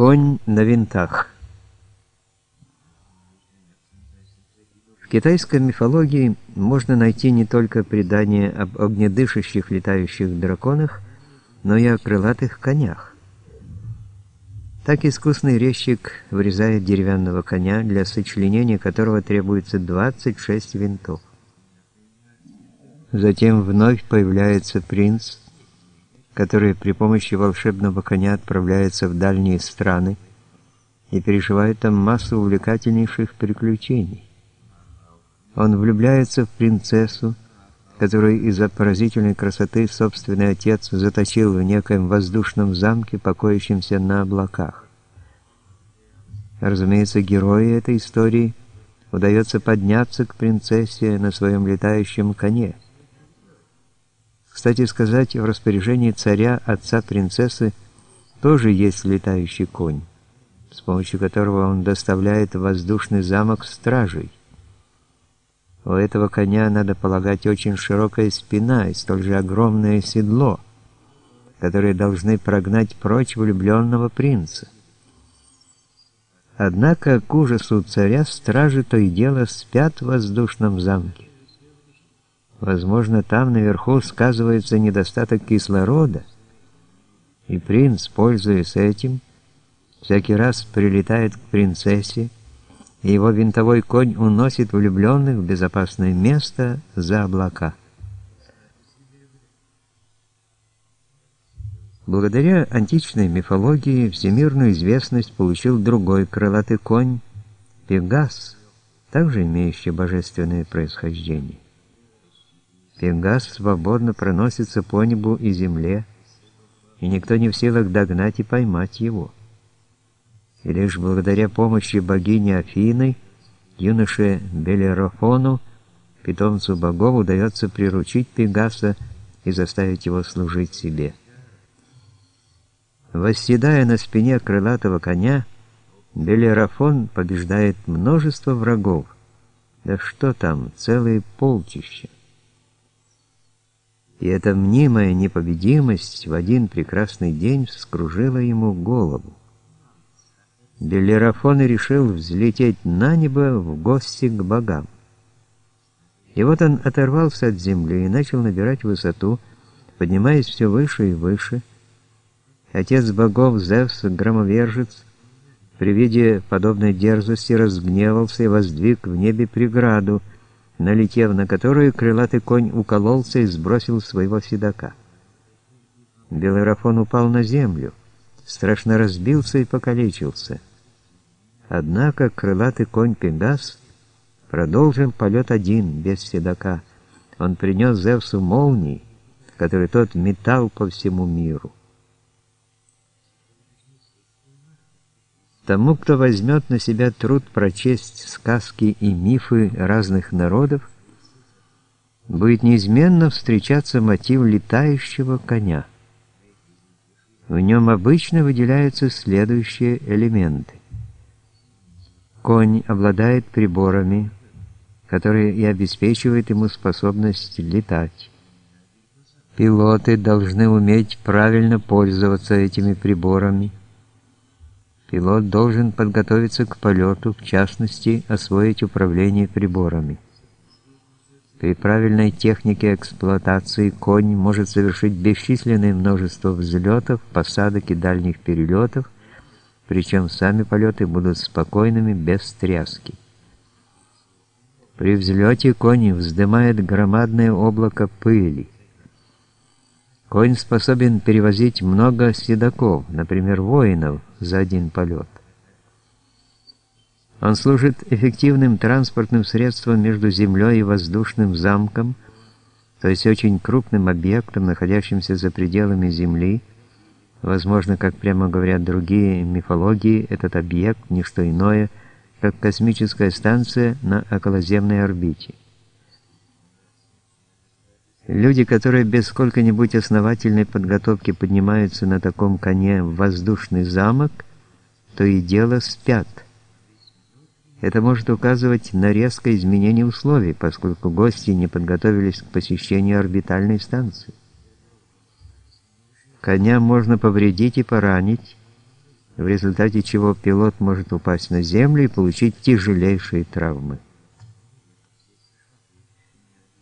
Конь на винтах. В китайской мифологии можно найти не только предания об огнедышащих летающих драконах, но и о крылатых конях. Так искусный резчик вырезает деревянного коня, для сочленения которого требуется 26 винтов. Затем вновь появляется принц, который при помощи волшебного коня отправляется в дальние страны и переживает там массу увлекательнейших приключений. Он влюбляется в принцессу, которую из-за поразительной красоты собственный отец заточил в некоем воздушном замке, покоящемся на облаках. Разумеется, герою этой истории удается подняться к принцессе на своем летающем коне – кстати сказать, в распоряжении царя, отца принцессы, тоже есть летающий конь, с помощью которого он доставляет воздушный замок стражей. У этого коня, надо полагать, очень широкая спина и столь же огромное седло, которые должны прогнать прочь влюбленного принца. Однако, к ужасу царя, стражи то и дело спят в воздушном замке. Возможно, там наверху сказывается недостаток кислорода, и принц, пользуясь этим, всякий раз прилетает к принцессе, и его винтовой конь уносит влюбленных в безопасное место за облака. Благодаря античной мифологии всемирную известность получил другой крылатый конь – Пегас, также имеющий божественное происхождение. Пегас свободно проносится по небу и земле, и никто не в силах догнать и поймать его. И лишь благодаря помощи богини Афины, юноше Белерофону, питомцу богов, удается приручить Пегаса и заставить его служить себе. Восседая на спине крылатого коня, Белерафон побеждает множество врагов, да что там, целые полчища. И эта мнимая непобедимость в один прекрасный день вскружила ему голову. Белерафон решил взлететь на небо в гости к богам. И вот он оторвался от земли и начал набирать высоту, поднимаясь все выше и выше. Отец богов Зевс, громовержец, при виде подобной дерзости разгневался и воздвиг в небе преграду, налетев на которую крылатый конь укололся и сбросил своего седока. Белый Рафон упал на землю, страшно разбился и покалечился. Однако крылатый конь Пегас продолжил полет один, без седока. Он принес Зевсу молнии, которые тот метал по всему миру. Тому, кто возьмет на себя труд прочесть сказки и мифы разных народов, будет неизменно встречаться мотив летающего коня. В нем обычно выделяются следующие элементы. Конь обладает приборами, которые и обеспечивают ему способность летать. Пилоты должны уметь правильно пользоваться этими приборами – Пилот должен подготовиться к полету, в частности, освоить управление приборами. При правильной технике эксплуатации конь может совершить бесчисленное множество взлетов, посадок и дальних перелетов, причем сами полеты будут спокойными, без тряски. При взлете конь вздымает громадное облако пыли. Конь способен перевозить много седаков, например, воинов, за один полет. Он служит эффективным транспортным средством между землей и воздушным замком, то есть очень крупным объектом, находящимся за пределами Земли. Возможно, как прямо говорят другие мифологии, этот объект – не что иное, как космическая станция на околоземной орбите. Люди, которые без сколько-нибудь основательной подготовки поднимаются на таком коне в воздушный замок, то и дело спят. Это может указывать на резкое изменение условий, поскольку гости не подготовились к посещению орбитальной станции. Коня можно повредить и поранить, в результате чего пилот может упасть на землю и получить тяжелейшие травмы.